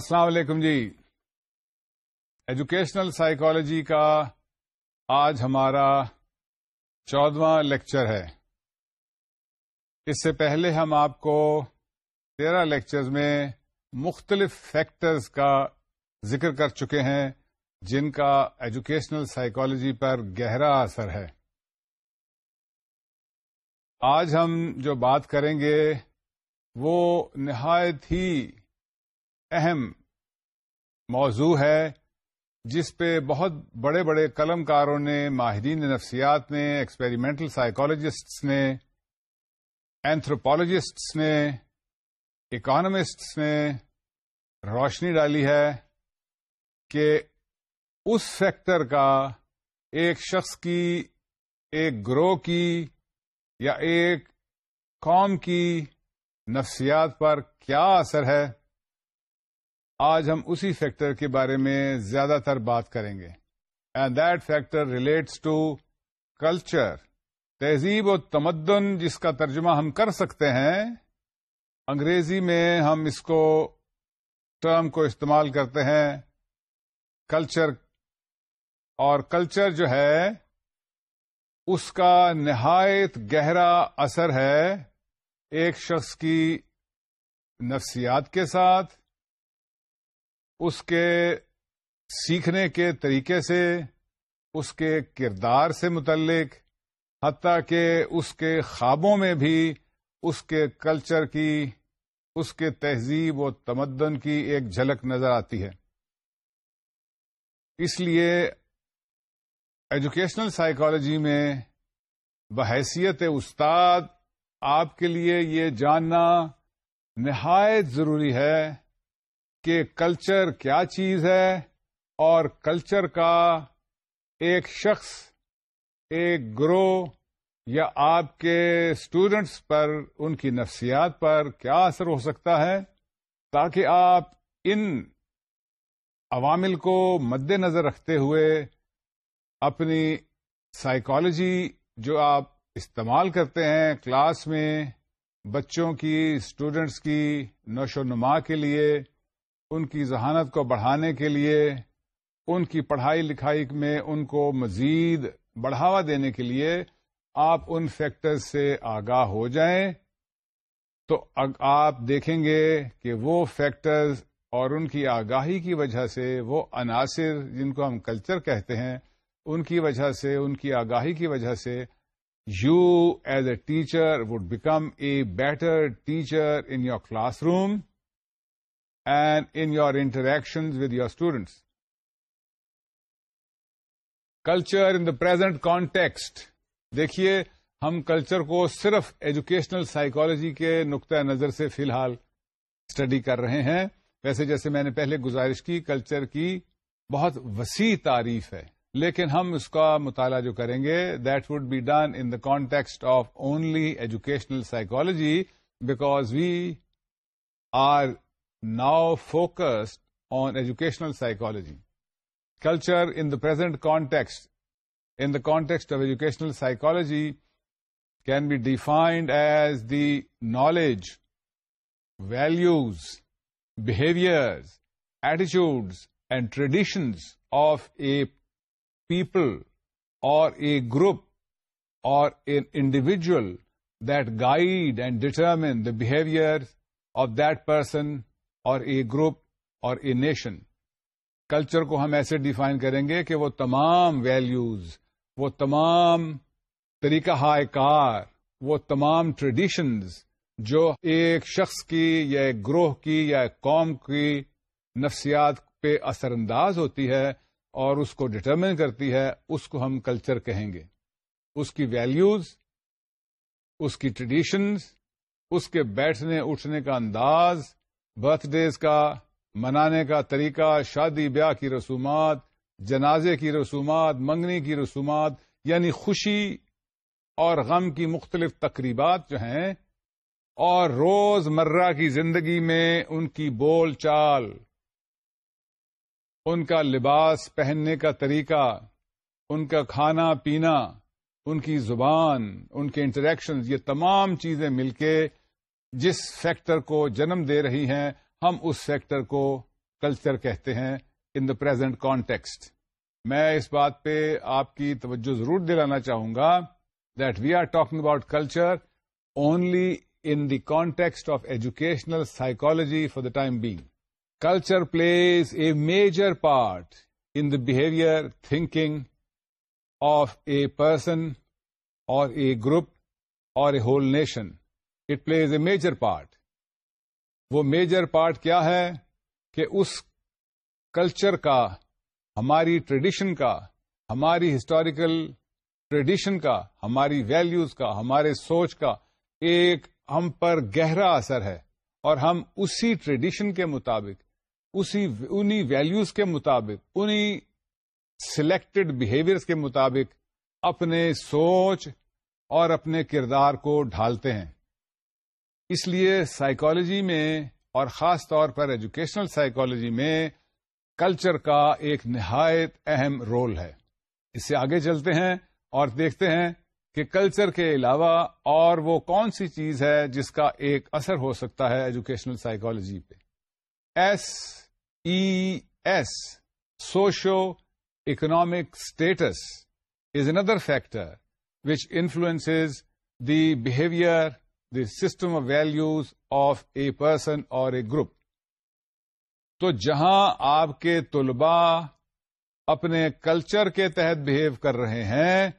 السلام علیکم جی ایجوکیشنل سائیکالوجی کا آج ہمارا چودواں لیکچر ہے اس سے پہلے ہم آپ کو تیرہ لیکچرز میں مختلف فیکٹرز کا ذکر کر چکے ہیں جن کا ایجوکیشنل سائیکالوجی پر گہرا اثر ہے آج ہم جو بات کریں گے وہ نہایت ہی اہم موضوع ہے جس پہ بہت بڑے بڑے قلم کاروں نے ماہرین نفسیات نے ایکسپیریمنٹل سائیکالوجسٹس نے اینتھروپالوجسٹس نے اکانومسٹس نے روشنی ڈالی ہے کہ اس سیکٹر کا ایک شخص کی ایک گروہ کی یا ایک قوم کی نفسیات پر کیا اثر ہے آج ہم اسی فیکٹر کے بارے میں زیادہ تر بات کریں گے and that factor relates to culture تہذیب و تمدن جس کا ترجمہ ہم کر سکتے ہیں انگریزی میں ہم اس کو ٹرم کو استعمال کرتے ہیں کلچر اور کلچر جو ہے اس کا نہایت گہرا اثر ہے ایک شخص کی نفسیات کے ساتھ اس کے سیکھنے کے طریقے سے اس کے کردار سے متعلق حتیٰ کہ اس کے خوابوں میں بھی اس کے کلچر کی اس کے تہذیب و تمدن کی ایک جھلک نظر آتی ہے اس لیے ایجوکیشنل سائیکالوجی میں بحیثیت استاد آپ کے لیے یہ جاننا نہایت ضروری ہے کہ کلچر کیا چیز ہے اور کلچر کا ایک شخص ایک گروہ یا آپ کے اسٹوڈینٹس پر ان کی نفسیات پر کیا اثر ہو سکتا ہے تاکہ آپ ان عوامل کو مد نظر رکھتے ہوئے اپنی سائیکالوجی جو آپ استعمال کرتے ہیں کلاس میں بچوں کی اسٹوڈینٹس کی و نما کے لیے ان کی ذہانت کو بڑھانے کے لیے ان کی پڑھائی لکھائی میں ان کو مزید بڑھاوا دینے کے لیے آپ ان فیکٹرز سے آگاہ ہو جائیں تو آپ دیکھیں گے کہ وہ فیکٹرز اور ان کی آگاہی کی وجہ سے وہ عناصر جن کو ہم کلچر کہتے ہیں ان کی وجہ سے ان کی آگاہی کی وجہ سے you as a teacher would become a better teacher in your classroom and in your interaction with your students culture in the present context دیکھیے ہم کلچر کو صرف ایجوکیشنل سائیکالوجی کے نقطۂ نظر سے فی الحال اسٹڈی کر رہے ہیں ویسے جیسے میں نے پہلے گزارش کی کلچر کی بہت وسیع تعریف ہے لیکن ہم اس کا مطالعہ جو کریں گے that would be done in the context of only educational psychology because we are now focused on educational psychology. Culture in the present context, in the context of educational psychology, can be defined as the knowledge, values, behaviors, attitudes, and traditions of a people or a group or an individual that guide and determine the behaviors of that person اور a group اور a nation culture کو ہم ایسے define کریں گے کہ وہ تمام ویلوز وہ تمام طریقہ ہائے کار وہ تمام ٹریڈیشنز جو ایک شخص کی یا ایک گروہ کی یا ایک قوم کی نفسیات پہ اثر انداز ہوتی ہے اور اس کو ڈٹرمن کرتی ہے اس کو ہم کلچر کہیں گے اس کی ویلوز اس کی ٹریڈیشنز اس کے بیٹھنے اٹھنے کا انداز برتھ ڈیز کا منانے کا طریقہ شادی بیاہ کی رسومات جنازے کی رسومات منگنی کی رسومات یعنی خوشی اور غم کی مختلف تقریبات جو ہیں اور روز مرہ کی زندگی میں ان کی بول چال ان کا لباس پہننے کا طریقہ ان کا کھانا پینا ان کی زبان ان کے انٹریکشنز یہ تمام چیزیں مل کے جس فیکٹر کو جنم دے رہی ہیں ہم اس فیکٹر کو کلچر کہتے ہیں ان دا پرزینٹ کانٹیکسٹ میں اس بات پہ آپ کی توجہ ضرور دلانا چاہوں گا that we are talking about culture only in the context of educational psychology for the time being culture plays a major part in the behaviour thinking of a person اور اے گروپ اور a whole nation it plays a major part وہ major part کیا ہے کہ اس culture کا ہماری tradition کا ہماری ہسٹوریکل ٹریڈیشن کا ہماری ویلوز کا ہمارے سوچ کا ایک ہم پر گہرا اثر ہے اور ہم اسی ٹریڈیشن کے مطابق اسی انہی ویلوز کے مطابق انہی سلیکٹڈ بہیویئر کے مطابق اپنے سوچ اور اپنے کردار کو ڈھالتے ہیں اس لیے سائیکالوجی میں اور خاص طور پر ایجوکیشنل سائیکالوجی میں کلچر کا ایک نہایت اہم رول ہے اس سے آگے چلتے ہیں اور دیکھتے ہیں کہ کلچر کے علاوہ اور وہ کون سی چیز ہے جس کا ایک اثر ہو سکتا ہے ایجوکیشنل سائیکالوجی پہ S E S socio economic status is another factor which influence the behaviour the system of values of a person اور اے گروپ تو جہاں آپ کے طلباء اپنے کلچر کے تحت بہیو کر رہے ہیں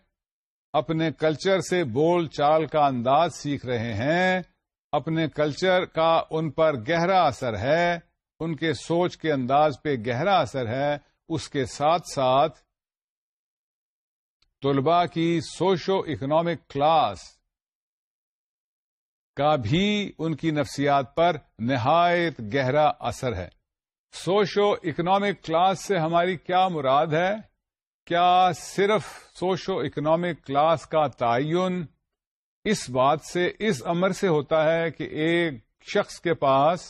اپنے کلچر سے بول چال کا انداز سیکھ رہے ہیں اپنے کلچر کا ان پر گہرا اثر ہے ان کے سوچ کے انداز پہ گہرا اثر ہے اس کے ساتھ ساتھ طلبا کی سوشو اکنامک کلاس کا بھی ان کی نفسیات پر نہایت گہرا اثر ہے سوشو اکنامک کلاس سے ہماری کیا مراد ہے کیا صرف سوشو اکنامک کلاس کا تعین اس بات سے اس امر سے ہوتا ہے کہ ایک شخص کے پاس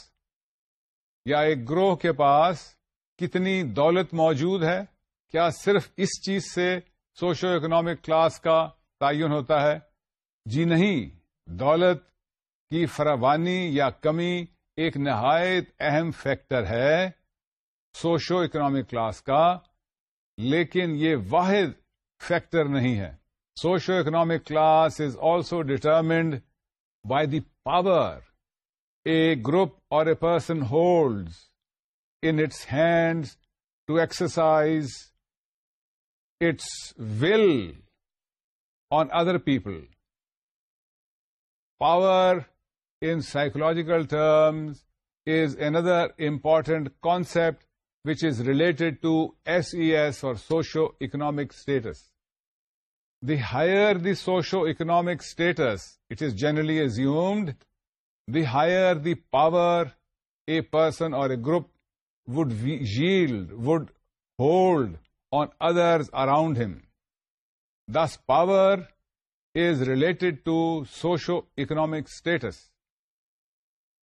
یا ایک گروہ کے پاس کتنی دولت موجود ہے کیا صرف اس چیز سے سوشو اکنامک کلاس کا تعین ہوتا ہے جی نہیں دولت کی فراوانی یا کمی ایک نہایت اہم فیکٹر ہے سوشو اکنامک کلاس کا لیکن یہ واحد فیکٹر نہیں ہے socio economic class is also determined by the power a group اور a person holds in its hands to exercise its will on other people power in psychological terms is another important concept which is related to SES or socio-economic status. The higher the socio-economic status, it is generally assumed, the higher the power a person or a group would wield, would hold on others around him. Thus, power is related to socio-economic status.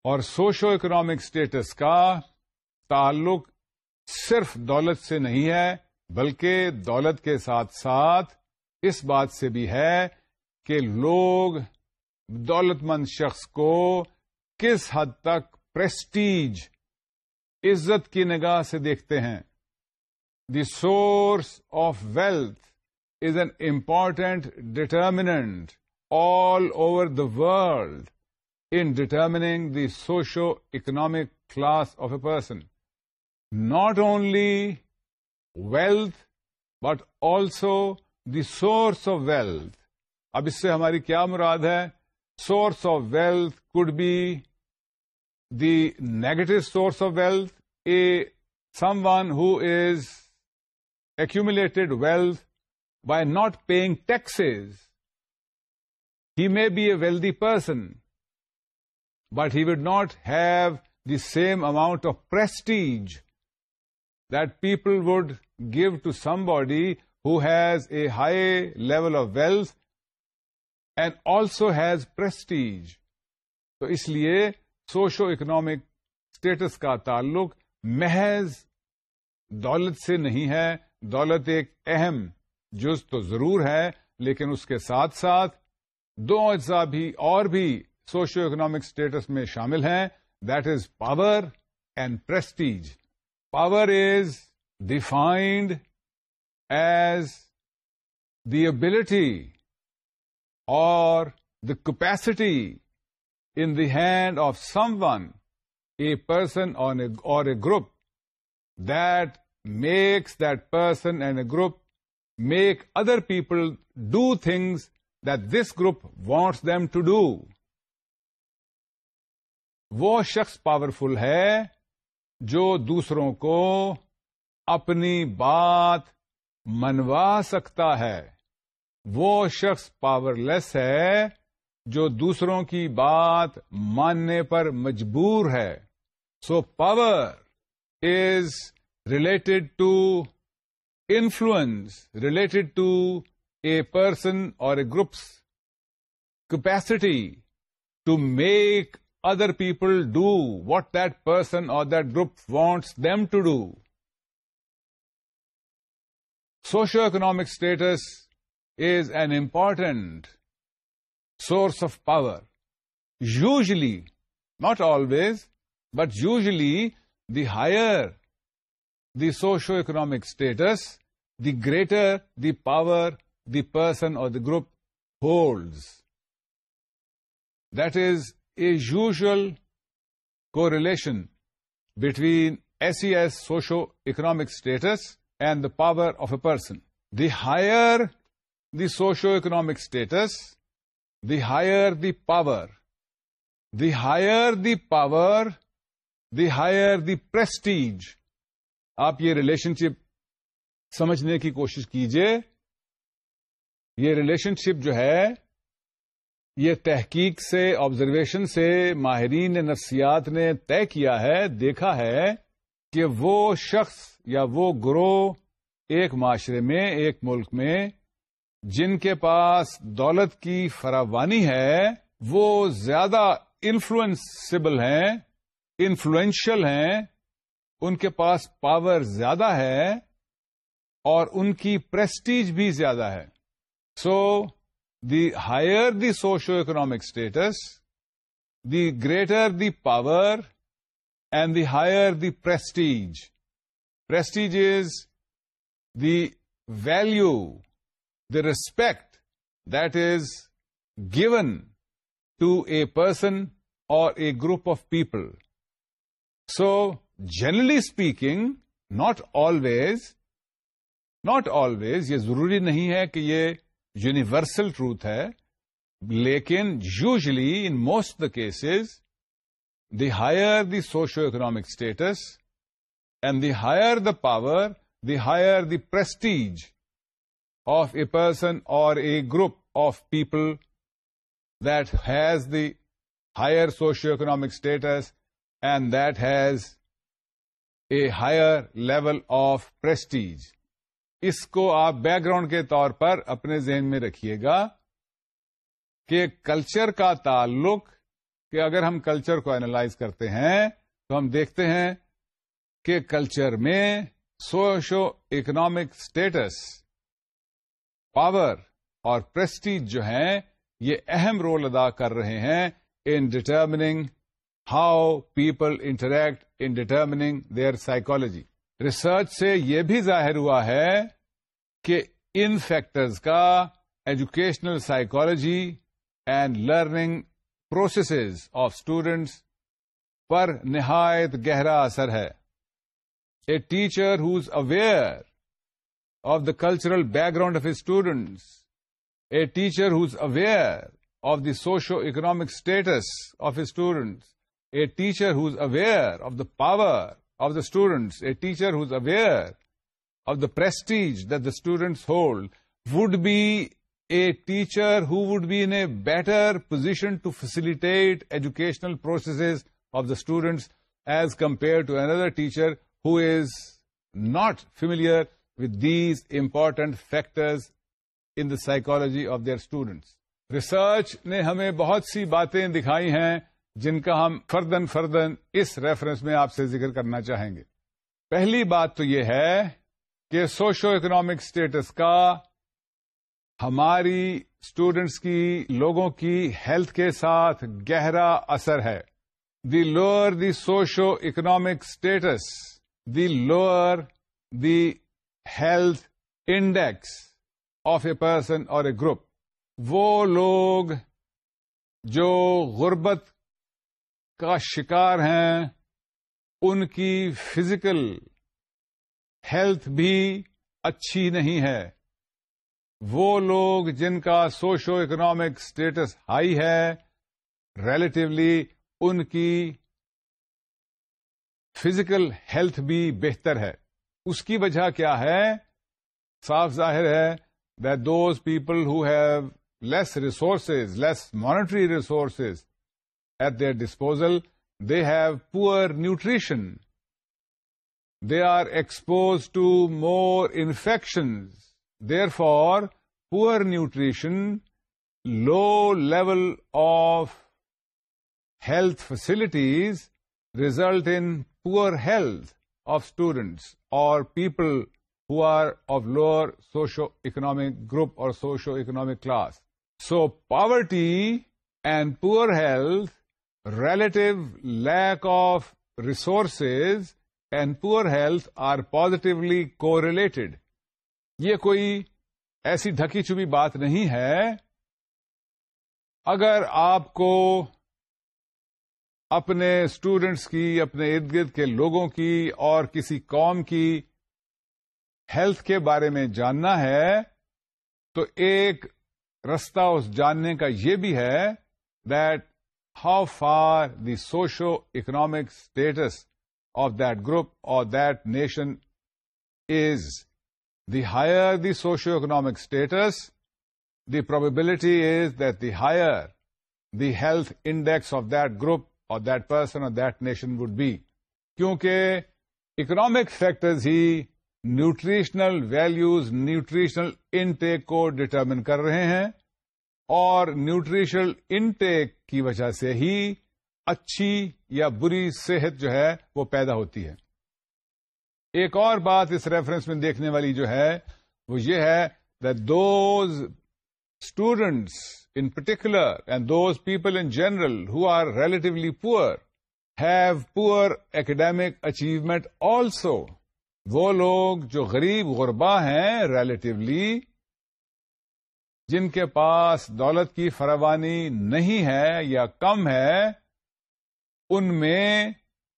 اور socio economic status کا تعلق صرف دولت سے نہیں ہے بلکہ دولت کے ساتھ ساتھ اس بات سے بھی ہے کہ لوگ دولت مند شخص کو کس حد تک پریسٹیج عزت کی نگاہ سے دیکھتے ہیں the source of wealth is an important determinant all over the world and determining the socio economic class of a person not only wealth but also the source of wealth اب اس سے ہماری کیا مراد ہے source of wealth could be the negative source of wealth um one has acted wealth by not paying taxes he may be a wealthy person but he would not have them amount of prestige that people would give to somebody has a high level of wealth and also has prestige تو اس لیے socio economic status کا تعلق محض دولت سے نہیں ہے دولت ایک اہم جز تو ضرور ہے لیکن اس کے ساتھ ساتھ دو اجزا بھی اور بھی سوشو اکنامک اسٹیٹس میں شامل ہیں that is power and prestige power is defined as the ability اور the capacity in the hand of someone a person اور a group that makes that person and a group make other people do things that this group wants them to do وہ شخص powerful ہے جو دوسروں کو اپنی بات منوا سکتا ہے وہ شخص پاور لیس ہے جو دوسروں کی بات ماننے پر مجبور ہے so power is related to influence related to a person اور a group's capacity to make Other people do what that person or that group wants them to do. Socioeconomic status is an important source of power. Usually, not always, but usually the higher the socioeconomic status, the greater the power the person or the group holds. That is usual کو relation between S E S socio economic status and the power of a person the higher the socio economic status the higher the power the higher the power the higher the prestige آپ یہ relation شپ سمجھنے کی کوشش کیجیے یہ relation شپ جو ہے یہ تحقیق سے آبزرویشن سے ماہرین نفسیات نے طے کیا ہے دیکھا ہے کہ وہ شخص یا وہ گروہ ایک معاشرے میں ایک ملک میں جن کے پاس دولت کی فراوانی ہے وہ زیادہ انفلوئنسبل ہیں انفلوئنشل ہیں ان کے پاس پاور زیادہ ہے اور ان کی پرسٹیج بھی زیادہ ہے so so, the higher the socio economic status the greater the power and the higher the prestige prestige is the value the respect that is given to a person اور a group of people so generally speaking not always not always یہ ضروری نہیں ہے کہ یہ universal truth ہے لیکن usually in most the cases the higher the socio economic status and the higher the power the higher the prestige of a person اور a group of people that has the higher socio economic status and that has a higher level of prestige اس کو آپ back ground کے طور پر اپنے ذہن میں رکھیے گا کہ کلچر کا تعلق کہ اگر ہم کلچر کو اینالائز کرتے ہیں تو ہم دیکھتے ہیں کہ کلچر میں سوشو اکنامک اسٹیٹس پاور اور پرسٹیج جو ہیں یہ اہم رول ادا کر رہے ہیں in determining how people interact in determining their psychology research سے یہ بھی ظاہر ہوا ہے کہ ان فیکٹرز کا educational psychology and learning processes of students پر نہایت گہرا اثر ہے a teacher who's aware of the cultural background of students a teacher who's aware of the socio economic status of students a teacher who's aware of the power of the students a teacher is aware of the prestige that the students hold would be a teacher would be in a better position to facilitate educational process of the students as compare to another teacher who is not familiar with these important factors in the psychology of their students research نے ہمیں بہت سی باتیں دکھائی ہیں جن کا ہم فردن فردن اس ریفرنس میں آپ سے ذکر کرنا چاہیں گے پہلی بات تو یہ ہے کہ سوشو اکنامک اسٹیٹس کا ہماری اسٹوڈینٹس کی لوگوں کی ہیلتھ کے ساتھ گہرا اثر ہے the lower the socio economic status the lower the health index of a person اور اے گروپ وہ لوگ جو غربت کا شکار ہیں ان کی فزیکل ہیلتھ بھی اچھی نہیں ہے وہ لوگ جن کا سوشو اکنامک اسٹیٹس ہائی ہے ریلیٹیولی ان کی فزیکل ہیلتھ بھی بہتر ہے اس کی وجہ کیا ہے صاف ظاہر ہے those people who have less resources less monetary resources at their disposal. They have poor nutrition. They are exposed to more infections. Therefore, poor nutrition, low level of health facilities result in poor health of students or people who are of lower socio-economic group or socio-economic class. So poverty and poor health relative lack of resources and poor health are positively correlated یہ کوئی ایسی دھکی چبی بات نہیں ہے اگر آپ کو اپنے اسٹوڈینٹس کی اپنے ارد گرد کے لوگوں کی اور کسی قوم کی ہیلتھ کے بارے میں جاننا ہے تو ایک رستہ اس جاننے کا یہ بھی ہے that how far the socio economic status of that group اور that nation is the higher the socio economic status the probability is that the higher the health index of that group اور that person اور that nation would be کیونکہ economic factors ہی nutritional values nutritional intake کو determine کر رہے ہیں اور nutritional intake کی وجہ سے ہی اچھی یا بری صحت جو ہے وہ پیدا ہوتی ہے ایک اور بات اس ریفرنس میں دیکھنے والی جو ہے وہ یہ ہے those students in particular and those people in general who are relatively poor have poor academic achievement also وہ لوگ جو غریب غربا ہیں ریلیٹولی جن کے پاس دولت کی فراوانی نہیں ہے یا کم ہے ان میں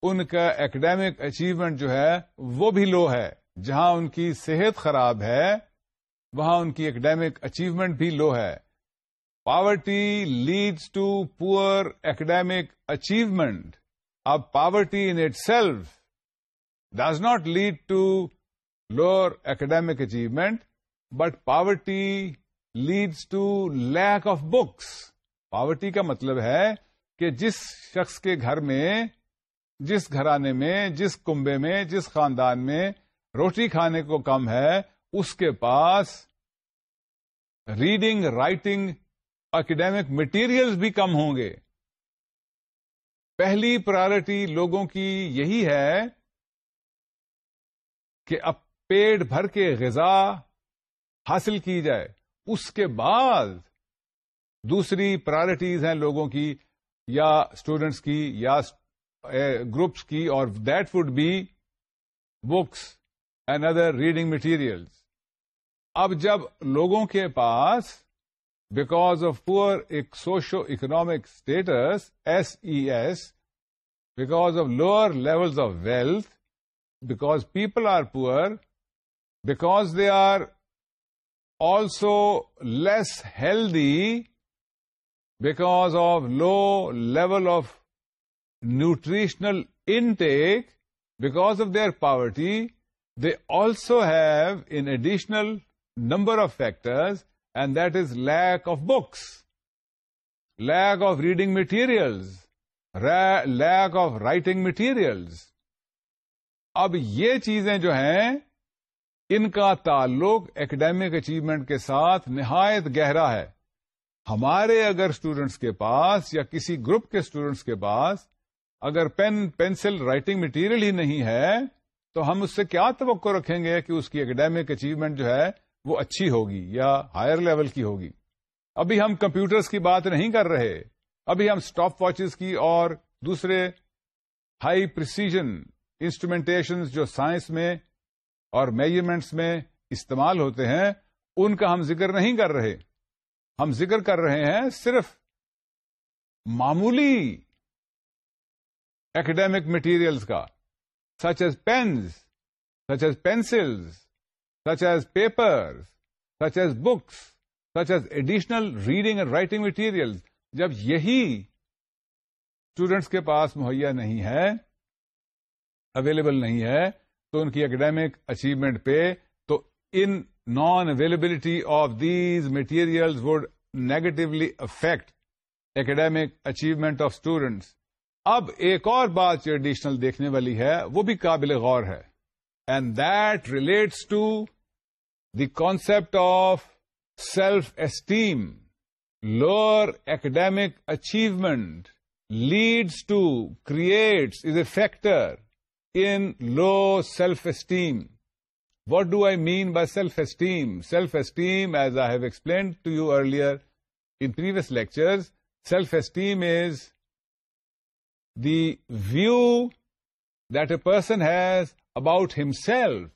ان کا ایکڈیمک اچیومنٹ جو ہے وہ بھی لو ہے جہاں ان کی صحت خراب ہے وہاں ان کی ایکڈیمک اچیومنٹ بھی لو ہے poverty leads to poor academic achievement اب poverty in itself does not lead to lower academic achievement but poverty of books poverty کا مطلب ہے کہ جس شخص کے گھر میں جس گھرانے میں جس کنبے میں جس خاندان میں روٹی کھانے کو کم ہے اس کے پاس ریڈنگ رائٹنگ اکیڈیمک مٹیریل بھی کم ہوں گے پہلی پرائرٹی لوگوں کی یہی ہے کہ اب پیٹ بھر کے غذا حاصل کی جائے اس کے بعد دوسری پرائرٹیز ہیں لوگوں کی یا اسٹوڈینٹس کی یا گروپس کی اور that would be books and other reading materials اب جب لوگوں کے پاس بیکاز آف پور ایک socio economic status S E S because of lower levels of wealth because people are poor because they are also less healthy because of low level of nutritional intake because of their poverty they also have an additional number of factors and that is lack of books lack of reading materials lack of writing materials اب یہ چیزیں جو ہیں ان کا تعلق academic achievement کے ساتھ نہایت گہرا ہے ہمارے اگر اسٹوڈینٹس کے پاس یا کسی گروپ کے اسٹوڈینٹس کے پاس اگر پین پینسل رائٹنگ مٹیریل ہی نہیں ہے تو ہم اس سے کیا توقع رکھیں گے کہ اس کی اکیڈیمک اچیومنٹ جو ہے وہ اچھی ہوگی یا ہائر لیول کی ہوگی ابھی ہم کمپیوٹرز کی بات نہیں کر رہے ابھی ہم اسٹاپ واچز کی اور دوسرے ہائی پرسیجن انسٹرومینٹیشن جو سائنس میں اور میجرمنٹس میں استعمال ہوتے ہیں ان کا ہم ذکر نہیں کر رہے ہم ذکر کر رہے ہیں صرف معمولی ایکڈیمک مٹیریلس کا such as pens such as pencil such as paper such as books such as additional reading and writing material جب یہی اسٹوڈینٹس کے پاس مہیا نہیں ہے اویلیبل نہیں ہے تو ان کی اکیڈیمک اچیومنٹ پہ تو ان non availability of these material would negatively affect academic achievement of students اب ایک اور بات جو ایڈیشنل دیکھنے والی ہے وہ بھی قابل غور ہے and that relates to the concept of self esteem lower academic achievement leads to creates, is a factor in low self-esteem. What do I mean by self-esteem? Self-esteem, as I have explained to you earlier in previous lectures, self-esteem is the view that a person has about himself,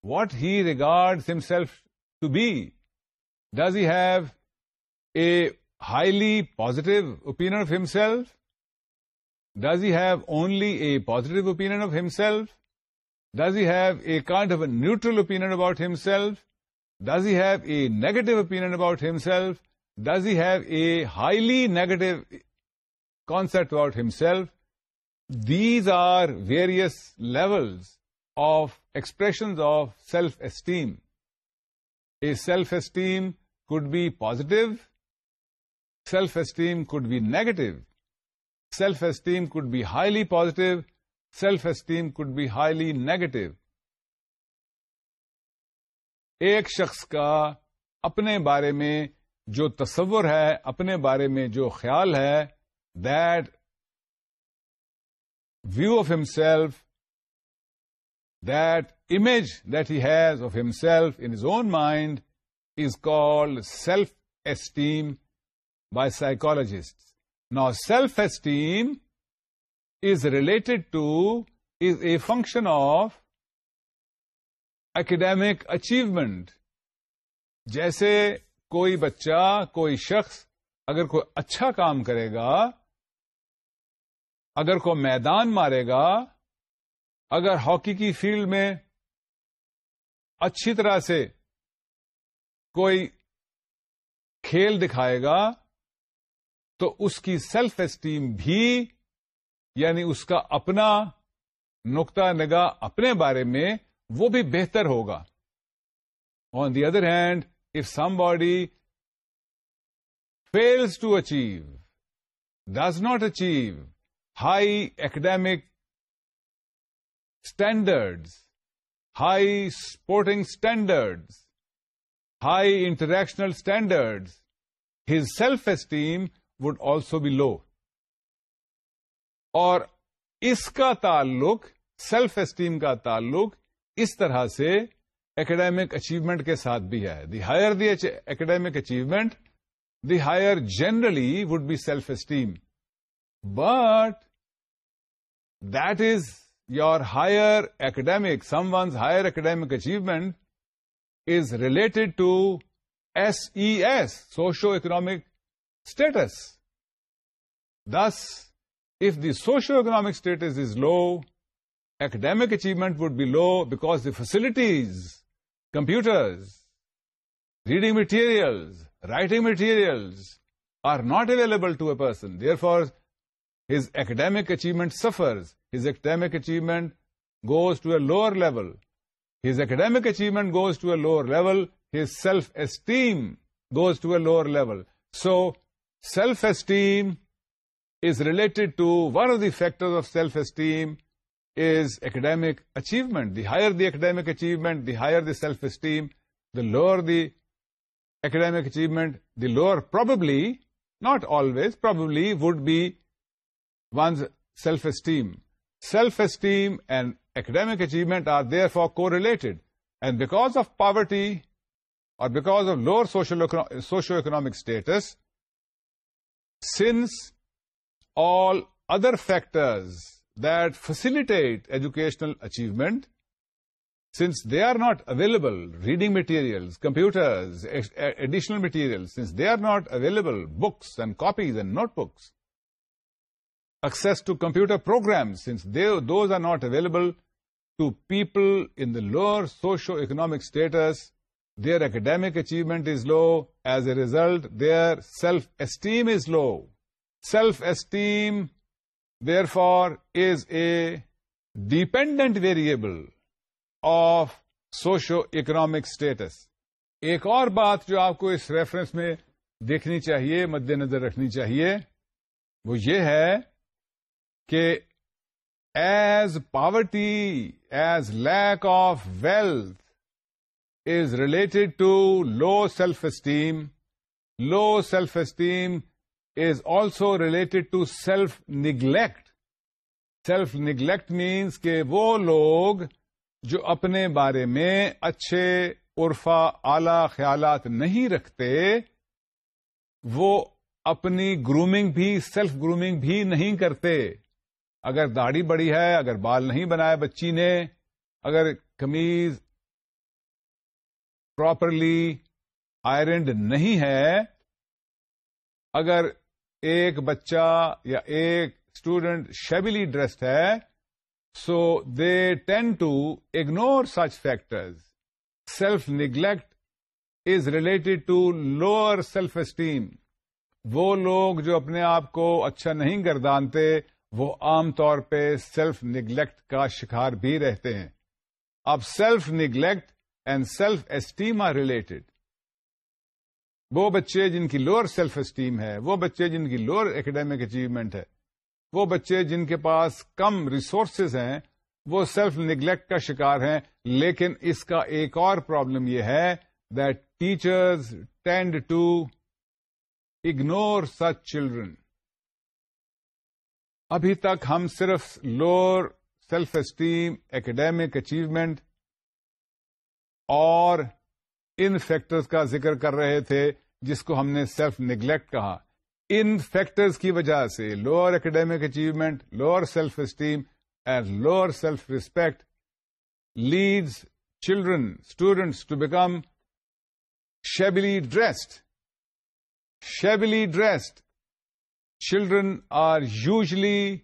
what he regards himself to be. Does he have a highly positive opinion of himself? Does he have only a positive opinion of himself? Does he have a kind of a neutral opinion about himself? Does he have a negative opinion about himself? Does he have a highly negative concept about himself? These are various levels of expressions of self-esteem. A self-esteem could be positive. Self-esteem could be negative. Self esteem could be highly positive self esteem could be highly negative ایک شخص کا اپنے بارے میں جو تصور ہے اپنے بارے میں جو خیال ہے that view of himself that image that has of himself his own mind is called self esteem by psychologist Now self-esteem is related to, is a function of academic achievement. جیسے کوئی بچہ کوئی شخص اگر کوئی اچھا کام کرے گا اگر کوئی میدان مارے گا اگر ہاکی کی فیلڈ میں اچھی طرح سے کوئی کھیل دکھائے گا تو اس کی سیلف اسٹیم بھی یعنی اس کا اپنا نقطہ نگاہ اپنے بارے میں وہ بھی بہتر ہوگا on the other hand if somebody fails to achieve does not achieve high academic standards high sporting standards high international standards his self esteem would also be low اور اس کا تعلق سیلف اسٹیم کا تعلق اس طرح سے academic achievement کے ساتھ بھی ہے the higher the academic achievement the higher generally would be self esteem but that is your higher academic some ones higher academic achievement is related to S E S socio economic status. Thus, if the socioeconomic status is low, academic achievement would be low because the facilities, computers, reading materials, writing materials are not available to a person. Therefore, his academic achievement suffers. His academic achievement goes to a lower level. His academic achievement goes to a lower level. His self-esteem goes to a lower level. So, Self-esteem is related to, one of the factors of self-esteem is academic achievement. The higher the academic achievement, the higher the self-esteem. The lower the academic achievement, the lower probably, not always, probably would be one's self-esteem. Self-esteem and academic achievement are therefore correlated. And because of poverty or because of lower socio-economic status, since all other factors that facilitate educational achievement, since they are not available, reading materials, computers, additional materials, since they are not available, books and copies and notebooks, access to computer programs, since those are not available to people in the lower socio-economic status, their academic achievement is low as a result their self esteem is low self esteem therefore is a dependent variable of socio economic status ایک اور بات جو آپ کو اس reference میں دیکھنی چاہیے مد نظر رکھنی چاہیے وہ یہ ہے کہ as poverty as lack of wealth is related to low self esteem low self esteem is also related to self neglect self neglect means کہ وہ لوگ جو اپنے بارے میں اچھے عرفا اعلی خیالات نہیں رکھتے وہ اپنی گرومنگ بھی سیلف گرومنگ بھی نہیں کرتے اگر داڑھی بڑی ہے اگر بال نہیں بنایا بچی نے اگر کمیز پراپرلی آئرنڈ نہیں ہے اگر ایک بچہ یا ایک اسٹوڈینٹ شیبلی ڈریسڈ ہے so they tend to ignore such factors self neglect is related to lower self esteem وہ لوگ جو اپنے آپ کو اچھا نہیں گردانتے وہ عام طور پہ سیلف نیگلیکٹ کا شکار بھی رہتے ہیں اب self neglect and self esteem are related وہ بچے جن کی لوور سیلف اسٹیم ہے وہ بچے جن کی لوور اکیڈیمک اچیومنٹ ہے وہ بچے جن کے پاس کم ریسورسز ہیں وہ سیلف نیگلیکٹ کا شکار ہیں لیکن اس کا ایک اور پرابلم یہ ہے that teachers tend to ignore such children ابھی تک ہم صرف lower self esteem academic achievement اور ان فیکٹرز کا ذکر کر رہے تھے جس کو ہم نے سیلف نیگلیکٹ کہا ان فیکٹرز کی وجہ سے lower academic achievement lower self esteem and lower self respect leads children students to become shabbily dressed shabbily dressed children are usually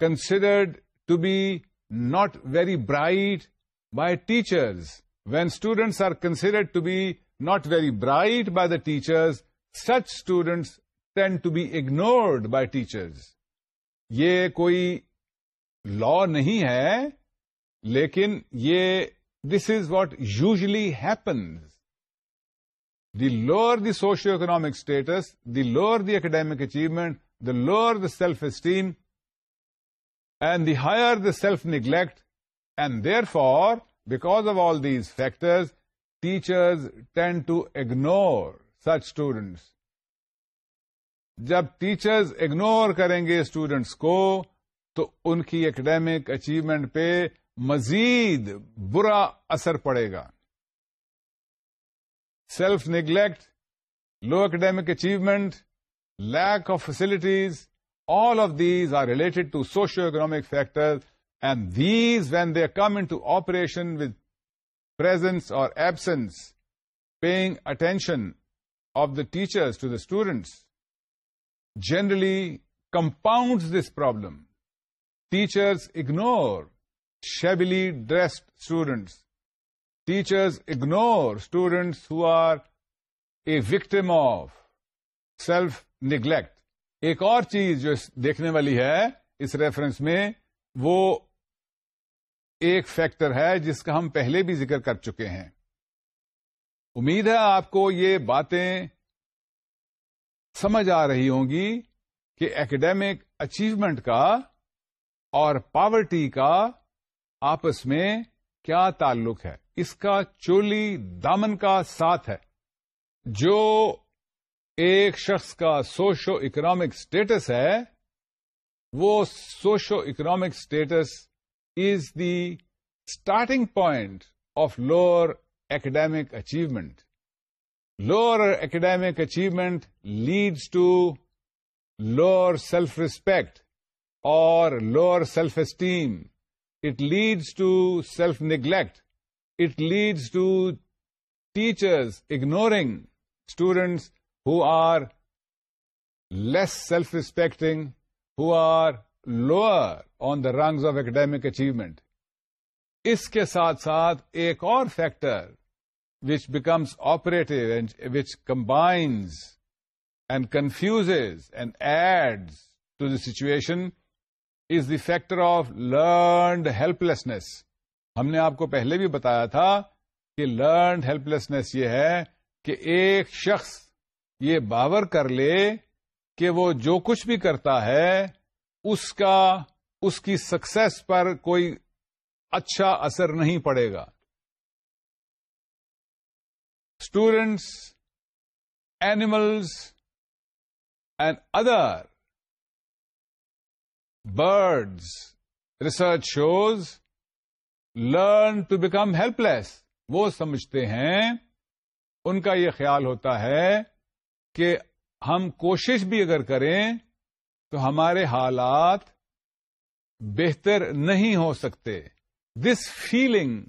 considered to be not very bright by teachers when students are considered to be not very bright by the teachers such students tend to be ignored by teachers یہ کوئی law نہیں ہے لیکن یہ this is what usually happens the lower the socio economic status the lower the academic achievement the lower the self esteem and the higher the self neglect and therefore of of all these factors teachers tend to ignore such جب teachers ignore کریں گے students کو تو ان کی academic achievement پہ مزید برا اثر پڑے گا self neglect low academic achievement lack of facilities all of these are related to socio economic factors and these when they come into operation with poor or absence paying attention of the teachers to the students generally compound this problem teachers ignore shabbily dressed students teachers ignore students who are a victim of self neglect ایک اور چیز جو دیکھنے والی ہے اس reference میں وہ ایک فیکٹر ہے جس کا ہم پہلے بھی ذکر کر چکے ہیں امید ہے آپ کو یہ باتیں سمجھ آ رہی ہوں گی کہ ایکڈیمک اچیومنٹ کا اور پاورٹی کا آپس میں کیا تعلق ہے اس کا چولی دامن کا ساتھ ہے جو ایک شخص کا سوشو اکنامک سٹیٹس ہے وہ socio economic status is the starting point of lower academic achievement. Lower academic achievement leads to lower self-respect or lower self-esteem. It leads to self-neglect. It leads to teachers ignoring students who are less self-respecting, who are lower on the rungs of academic achievement اس کے ساتھ ساتھ ایک اور factor which becomes operative which combines and confuse and adds to the situation is the factor of learned helplessness ہم نے آپ کو پہلے بھی بتایا تھا کہ لرنڈ ہیلپ لیسنیس یہ ہے کہ ایک شخص یہ باور کر لے کہ وہ جو کچھ بھی کرتا ہے اس کا اس کی سکسیس پر کوئی اچھا اثر نہیں پڑے گا students animals and other birds research shows learn to become helpless وہ سمجھتے ہیں ان کا یہ خیال ہوتا ہے کہ ہم کوشش بھی اگر کریں تو ہمارے حالات بہتر نہیں ہو سکتے this feeling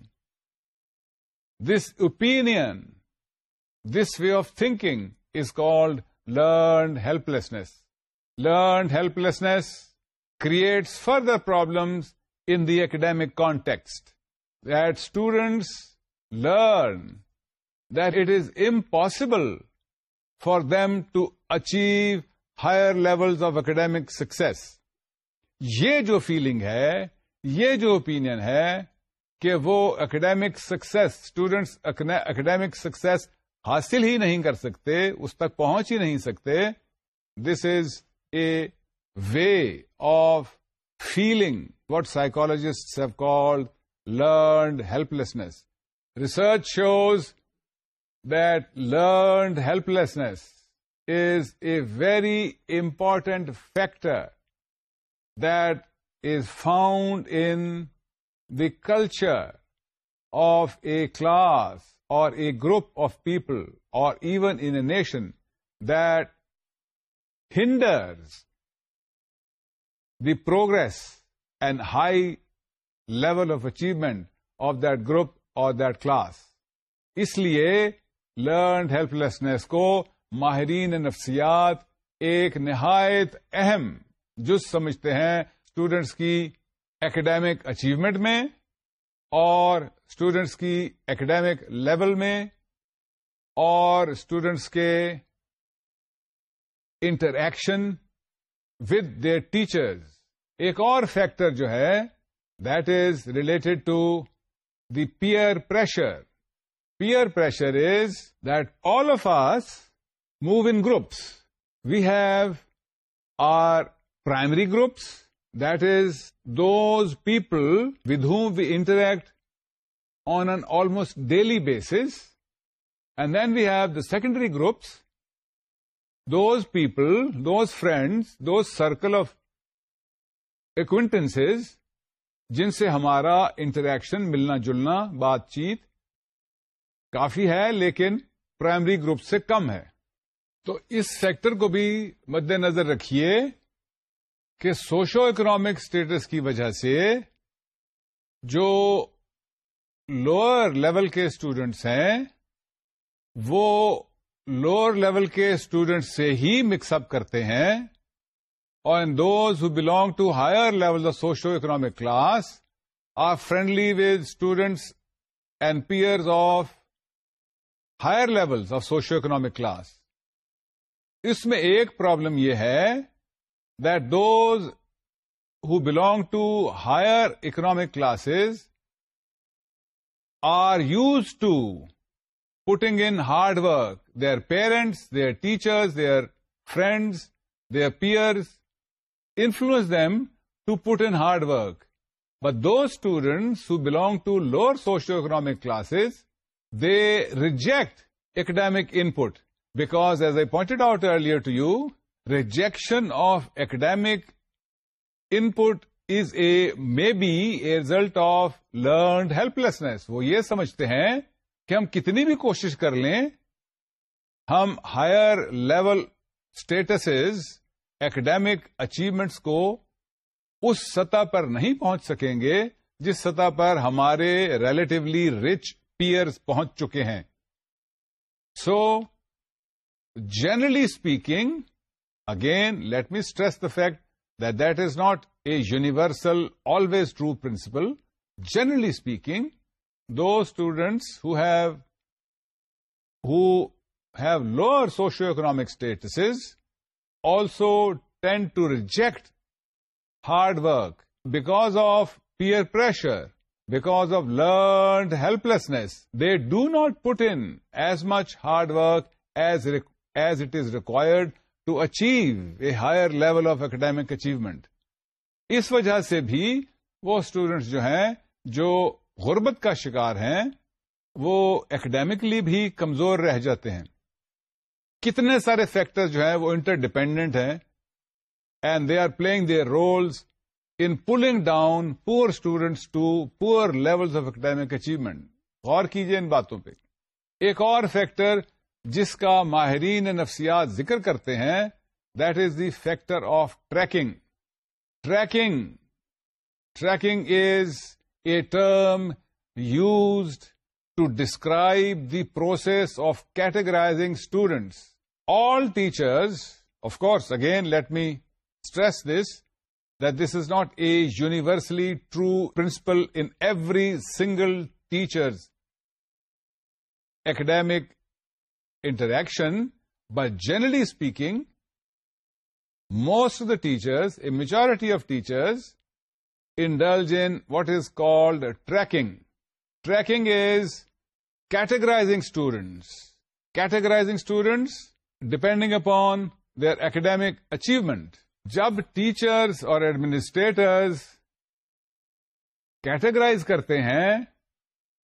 this opinion this way of thinking is called learned helplessness learned helplessness creates further problems in the academic context that students learn that it is impossible for them to achieve higher levels of academic success یہ جو feeling ہے یہ جو opinion ہے کہ وہ academic success students academic success حاصل ہی نہیں کر سکتے اس تک پہنچ ہی نہیں سکتے this is a way of feeling what psychologists have called learned helplessness research shows that learned helplessness is a very important factor that is found in the culture of a class or a group of people or even in a nation that hinder the progress and high level of achievement of that group اور that class اس لیے learned help لیسنیس کو ماہرین نفسیات ایک نہایت اہم جز سمجھتے ہیں اسٹوڈینٹس کی اکیڈیمک اچیومنٹ میں اور اسٹوڈینٹس کی اکیڈیمک لیول میں اور اسٹوڈینٹس کے انٹریکشن ود دیئر ٹیچرز ایک اور فیکٹر جو ہے that is related to the peer pressure peer pressure is that all of us move in groups. We have our primary groups, that is those people with whom we interact on an almost daily basis. And then we have the secondary groups, those people, those friends, those circle of acquaintances, جن سے ہمارا interaction ملنا جلنا بات چیت کافی ہے لیکن پرائمری گروپ سے کم ہے تو اس سیکٹر کو بھی مد نظر رکھیے کہ سوشو اکنامک اسٹیٹس کی وجہ سے جو لوئر لیول کے اسٹوڈینٹس ہیں وہ لوور لیول کے اسٹوڈینٹس سے ہی مکس اپ کرتے ہیں اور ان those belong to higher level socio economic class are friendly with students and peers of higher levels of socio economic class اس میں ایک پرابلم یہ ہے that those who belong to higher economic classes are used to putting in hard work their parents their teachers their friends their peers influence them to put in hard work but do students belong to lower socio economic classes they reject academic in because as I pointed out earlier to you rejection of academic input is a may be result of learned helplessness وہ یہ سمجھتے ہیں کہ ہم کتنی بھی کوشش کر لیں ہم higher level status academic achievements کو اس سطح پر نہیں پہنچ سکیں گے جس سطح پر ہمارے ریلیٹولی ریچ پیئر پہنچ چکے ہیں so Generally speaking, again, let me stress the fact that that is not a universal, always true principle. Generally speaking, those students who have lower socioeconomic statuses also tend to reject hard work because of peer pressure, because of learned helplessness. They do not put in as much hard work as required as it is required to achieve a higher level of academic achievement اس وجہ سے بھی وہ students جو ہیں جو غربت کا شکار ہیں وہ اکیڈیمکلی بھی کمزور رہ جاتے ہیں کتنے سارے فیکٹر جو ہیں وہ انٹر ڈیپینڈنٹ ہیں and they are playing their roles in pulling down poor students to poor level of academic achievement غور کیجیے ان باتوں پہ ایک اور فیکٹر جس کا ماہرین نفسیات ذکر کرتے ہیں that is the factor of tracking tracking tracking is a term used to describe the process of categorising students all teachers of course again let me stress this that this is not a universally true principle in every single teacher's academic interaction by generally speaking most of the teachers a majority of teachers indulge in what is called tracking tracking is categorising students categorising students depending upon their academic achievement جب teachers اور administrators categorise کرتے ہیں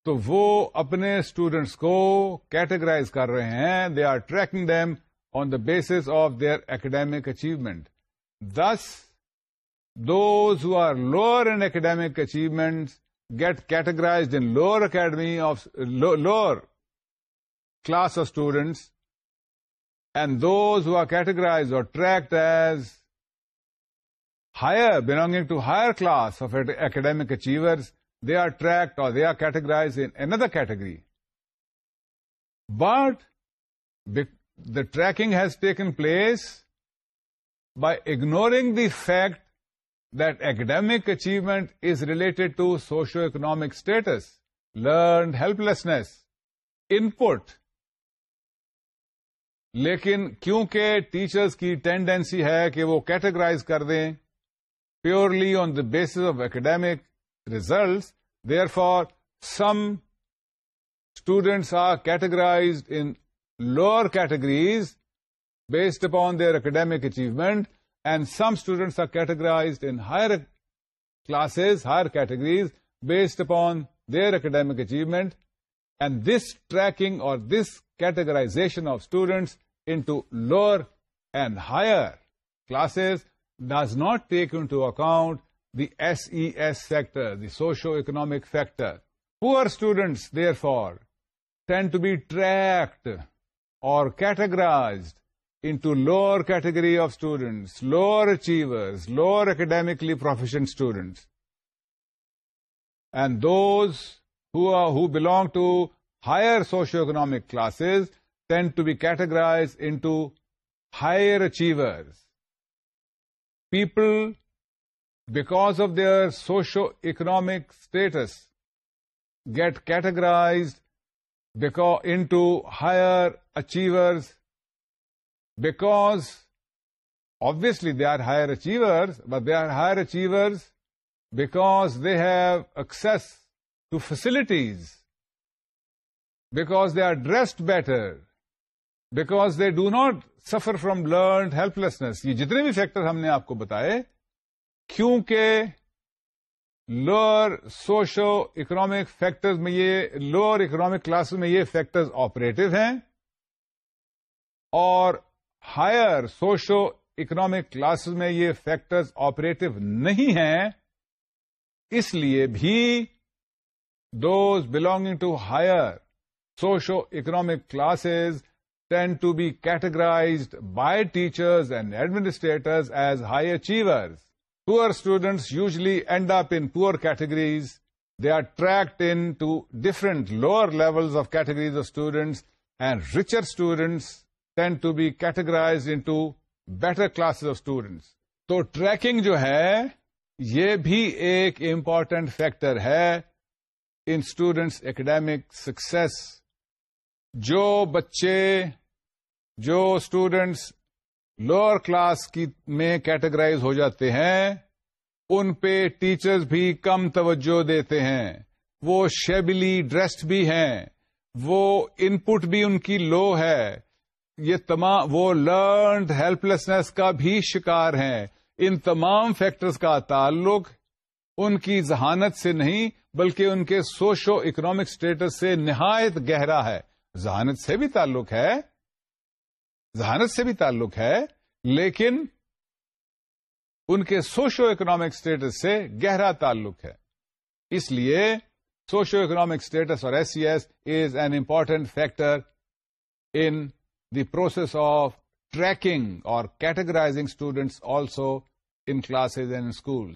تو وہ اپنے students کو categorise کر رہے ہیں they are tracking them on the base of their academic achievement this those who are lower and academic achievement get categorise in lower academy of lower class of students and those who are categorise or tracked as higher belonging to higher class of academic achievers they are tracked or they are categorized in another category. But the tracking has taken place by ignoring the fact that academic achievement is related to economic status learn helplessness input لیکن کیونکہ teachers کی tendency ہے کہ وہ categorize کر دیں purely on the base of academic results Therefore, some students are categorized in lower categories based upon their academic achievement, and some students are categorized in higher classes, higher categories, based upon their academic achievement. And this tracking or this categorization of students into lower and higher classes does not take into account the SES sector, the socio-economic factor. Poor students, therefore, tend to be tracked or categorized into lower category of students, lower achievers, lower academically proficient students. And those who belong to higher socioeconomic classes tend to be categorized into higher achievers. People because of their socio economic status get categorise into higher achiever obviously they are higher achiever but they are higher achiever because they have access to facilities because they are dress better because they do not suffer from learned helplessness یہ جتنے بھی factor ہم نے آپ کو بتایا کیونکہ lower socio economic factor میں یہ لوئر اکنامک کلاسز میں یہ فیکٹرز آپریٹو ہیں اور ہائر سوشو اکنامک کلاسز میں یہ فیکٹر آپریٹو نہیں ہیں اس لیے بھی those belonging to higher socio economic classes tend to be کیٹگرائزڈ by teachers and administrators as high achievers poor students usually end up in poor categories they are tracked into different lower level of categories of students and richer students tend to be categorise into better classes of students تو tracking جو ہے یہ بھی ایک important factor ہے ان students academic success جو بچے جو اسٹوڈنٹس لوور کلاس کی میں کیٹیگرائز ہو جاتے ہیں ان پہ ٹیچرز بھی کم توجہ دیتے ہیں وہ شیبلی ڈریسڈ بھی ہیں وہ ان پٹ بھی ان کی لو ہے یہ تمام وہ لرنڈ ہیلپ لیسنیس کا بھی شکار ہیں ان تمام فیکٹرز کا تعلق ان کی ذہانت سے نہیں بلکہ ان کے سوشو اکنامک سٹیٹس سے نہایت گہرا ہے ذہانت سے بھی تعلق ہے ذہانت سے بھی تعلق ہے لیکن ان کے سوشو اکنامک اسٹیٹس سے گہرا تعلق ہے اس لیے سوشو اکنامک اسٹیٹس اور S C S is an important factor in the process of tracking اور categorising students also in classes and school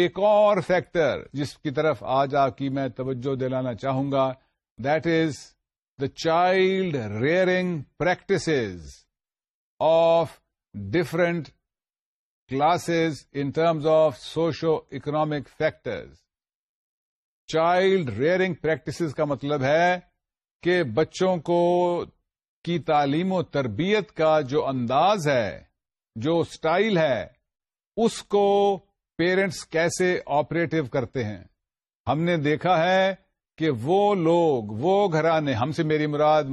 ایک اور فیکٹر جس کی طرف آج آپ کی میں توجہ دلانا چاہوں گا that is the child rearing practices of different classes in terms of socio-economic factors. Child rearing practices کا مطلب ہے کہ بچوں کو کی تعلیم و تربیت کا جو انداز ہے جو اسٹائل ہے اس کو پیرنٹس کیسے آپریٹو کرتے ہیں ہم نے دیکھا ہے کہ وہ لوگ وہ گھرانے ہم سے میری مراد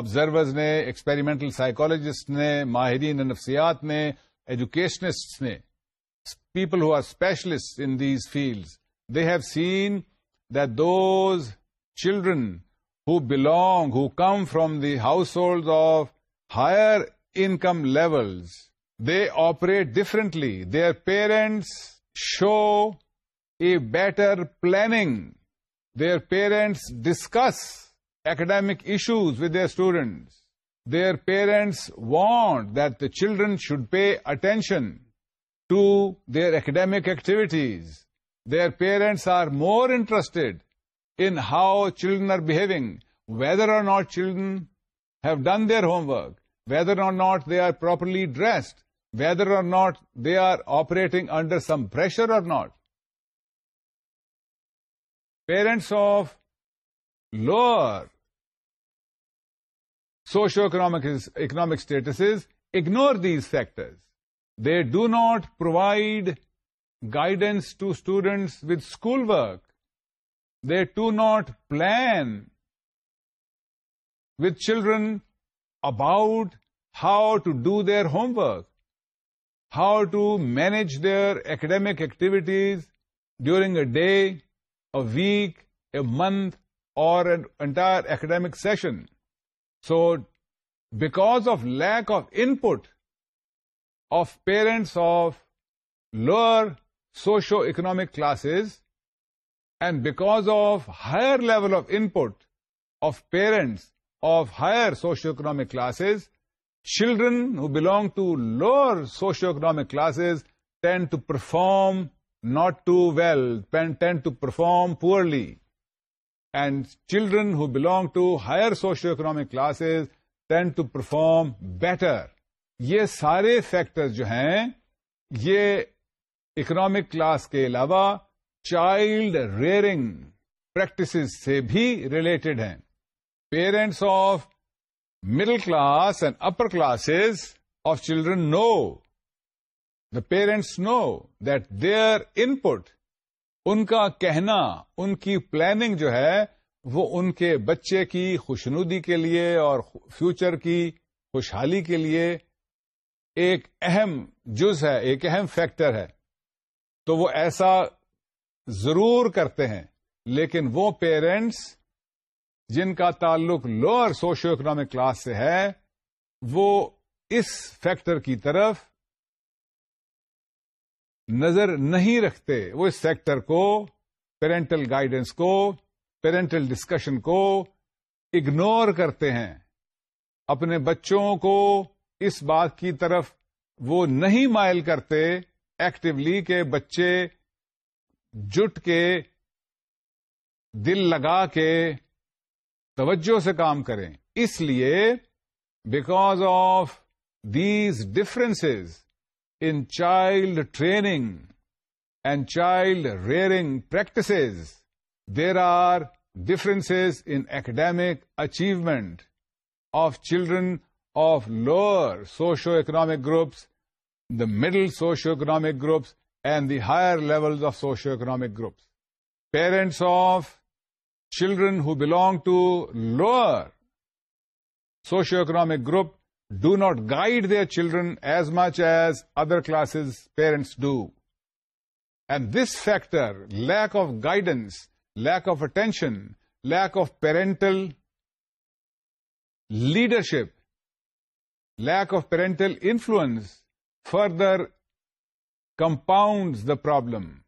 آبزرورز نے ایکسپیریمنٹل سائیکالوجسٹ نے ماہرین نفسیات نے ایجوکیشنسٹ نے people who are specialist in these fields they have seen those children who belong who come from the house hold of higher income levels they operate differently their parents show a better planning Their parents discuss academic issues with their students. Their parents want that the children should pay attention to their academic activities. Their parents are more interested in how children are behaving, whether or not children have done their homework, whether or not they are properly dressed, whether or not they are operating under some pressure or not parents of lower socioeconomic statuses ignore these factors. They do not provide guidance to students with schoolwork. They do not plan with children about how to do their homework, how to manage their academic activities during a day, a week, a month, or an entire academic session. So, because of lack of input of parents of lower socio-economic classes, and because of higher level of input of parents of higher socio-economic classes, children who belong to lower socio-economic classes tend to perform not well pain tend to perform poorly and children who belong to higher social economic classes tend to perform better یہ سارے factor جو ہیں یہ economic class کے علاوہ child rearing practices سے بھی related ہیں parents of middle class and upper classes of children know the parents know that their input ان کا کہنا ان کی پلاننگ جو ہے وہ ان کے بچے کی خوشنودی کے لیے اور فیوچر کی خوشحالی کے لیے ایک اہم جز ہے ایک اہم فیکٹر ہے تو وہ ایسا ضرور کرتے ہیں لیکن وہ پیرنٹس جن کا تعلق لوور سوشو اکنامک کلاس سے ہے وہ اس فیکٹر کی طرف نظر نہیں رکھتے وہ اس سیکٹر کو پیرنٹل گائیڈنس کو پیرنٹل ڈسکشن کو اگنور کرتے ہیں اپنے بچوں کو اس بات کی طرف وہ نہیں مائل کرتے ایکٹیولی کہ بچے جٹ کے دل لگا کے توجہ سے کام کریں اس لیے because of these differences in child training and child rearing practices, there are differences in academic achievement of children of lower socioeconomic groups, the middle socioeconomic groups, and the higher levels of socioeconomic groups. Parents of children who belong to lower socioeconomic group do not guide their children as much as other classes' parents do. And this factor, lack of guidance, lack of attention, lack of parental leadership, lack of parental influence, further compounds the problem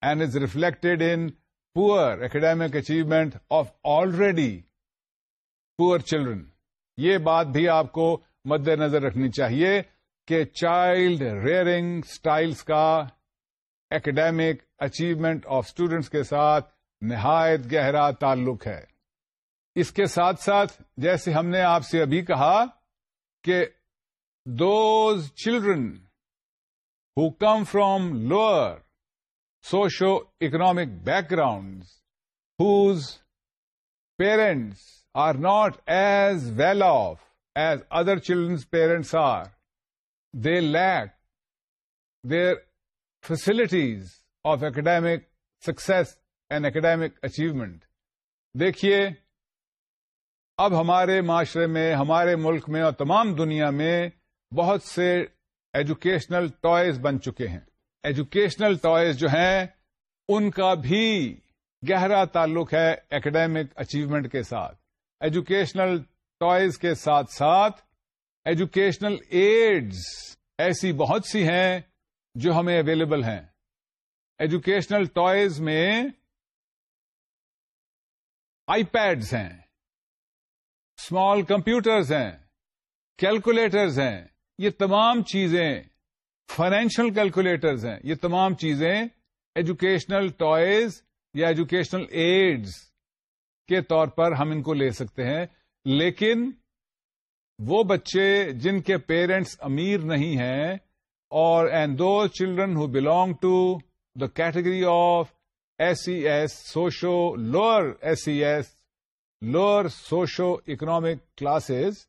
and is reflected in poor academic achievement of already poor children. یہ بات بھی آپ کو مد نظر رکھنی چاہیے کہ چائلڈ ریئرنگ اسٹائلس کا اکیڈیمک اچیومنٹ آف اسٹوڈینٹس کے ساتھ نہایت گہرا تعلق ہے اس کے ساتھ ساتھ جیسے ہم نے آپ سے ابھی کہا کہ those children come from lower socio economic back ground whose parents are not as well off as other children's parents are they lack their facilities of academic success and academic achievement دیکھیے اب ہمارے معاشرے میں ہمارے ملک میں اور تمام دنیا میں بہت سے ایجوکیشنل ٹوائز بن چکے ہیں ایجوکیشنل ٹوائز جو ہیں ان کا بھی گہرا تعلق ہے اکیڈیمک اچیومنٹ کے ساتھ ایجوکیشنل ٹوائز کے ساتھ ساتھ ایجوکیشنل ایڈز ایسی بہت سی ہیں جو ہمیں اویلیبل ہیں ایجوکیشنل ٹوائز میں آئی پیڈز ہیں اسمال کمپیوٹرز ہیں کیلکولیٹرز ہیں یہ تمام چیزیں فائنینشل کیلکولیٹرز ہیں یہ تمام چیزیں ایجوکیشنل ٹوائز یا ایجوکیشنل ایڈز کے طور پر ہم ان کو لے سکتے ہیں لیکن وہ بچے جن کے پیرنٹس امیر نہیں ہیں اور and those children who belong to the category of S C S socio lower S C S lower socio economic classes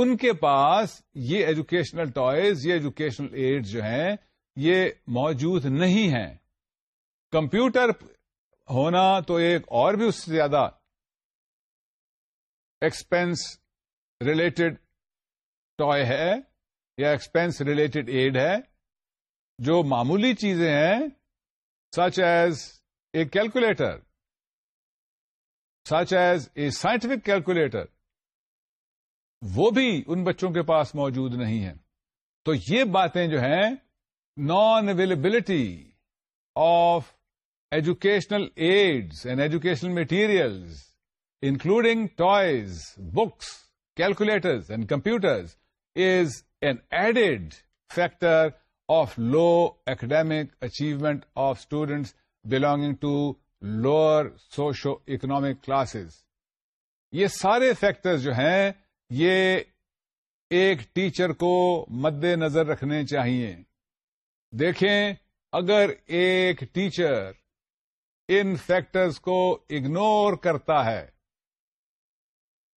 ان کے پاس یہ ایجوکیشنل ٹوائز یہ ایجوکیشنل ایڈ جو ہیں یہ موجود نہیں ہیں کمپیوٹر ہونا تو ایک اور بھی اس سے زیادہ ایکسپینس ریلیٹڈ ٹوائے ہے یا ایکسپینس ریلیٹڈ ایڈ ہے جو معمولی چیزیں ہیں such as a calculator such as a scientific calculator وہ بھی ان بچوں کے پاس موجود نہیں ہے تو یہ باتیں جو ہیں non availability of educational aids and educational materials including toys books calculators and computers is an added factor of low academic achievement of students belonging to lower socio economic classes یہ سارے فیکٹرز جو ہیں یہ ایک teacher کو مد نظر رکھنے چاہیے دیکھیں اگر ایک ٹیچر ان فیکٹرز کو اگنور کرتا ہے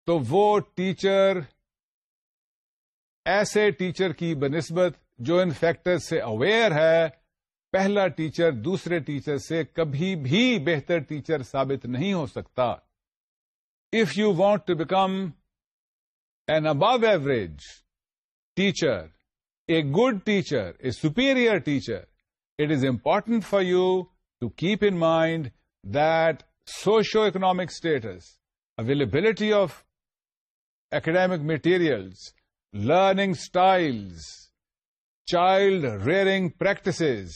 تو وہ ٹیچر ایسے ٹیچر کی بنسبت جو ان فیکٹر سے اویئر ہے پہلا ٹیچر دوسرے ٹیچر سے کبھی بھی بہتر ٹیچر ثابت نہیں ہو سکتا if you want to become an above average teacher a good teacher a superior teacher it is important for you to keep in mind that socioeconomic status, availability of academic materials, learning styles, child rearing practices,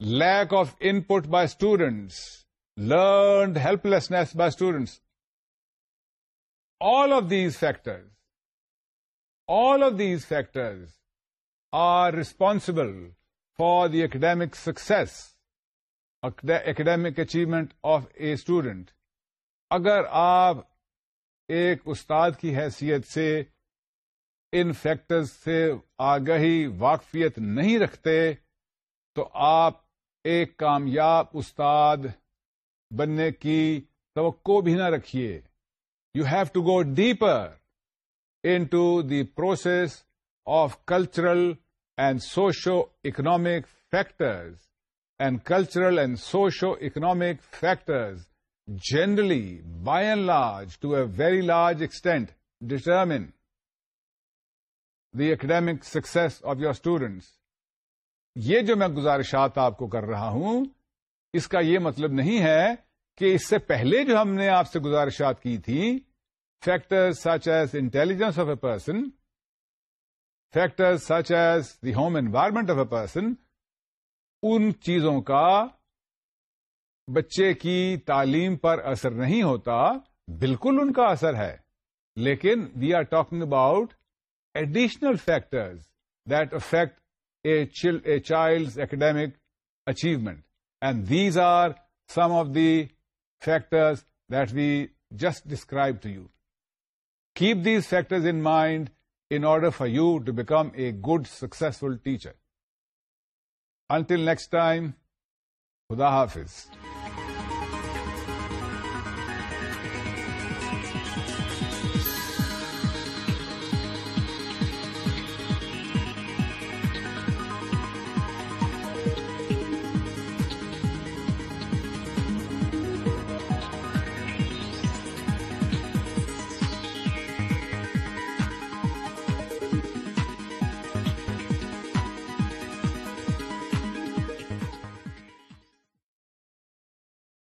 lack of input by students, learned helplessness by students, all of these factors are responsible for the academic success academic achievement of a student اگر آپ ایک استاد کی حیثیت سے ان factors سے آگہی واقفیت نہیں رکھتے تو آپ ایک کامیاب استاد بننے کی توقع بھی نہ رکھیے you have to go deeper into the process of cultural and socio economic factors and cultural and socio economic factors generally by and large to a very large extent determine the academic success of your students یہ جو میں گزارشات آپ کو کر رہا ہوں اس کا یہ مطلب نہیں ہے کہ اس سے پہلے جو ہم نے آپ سے گزارشات کی تھی factor such as intelligence of a person factor such as the home environment of a person ان چیزوں کا بچے کی تعلیم پر اثر نہیں ہوتا بالکل ان کا اثر ہے لیکن we are talking about additional factors that affect a a child academic achievement and these are some of the factors that we just describe to you keep these factors in mind in order for you to become a good successful teacher until next time خدا حافظ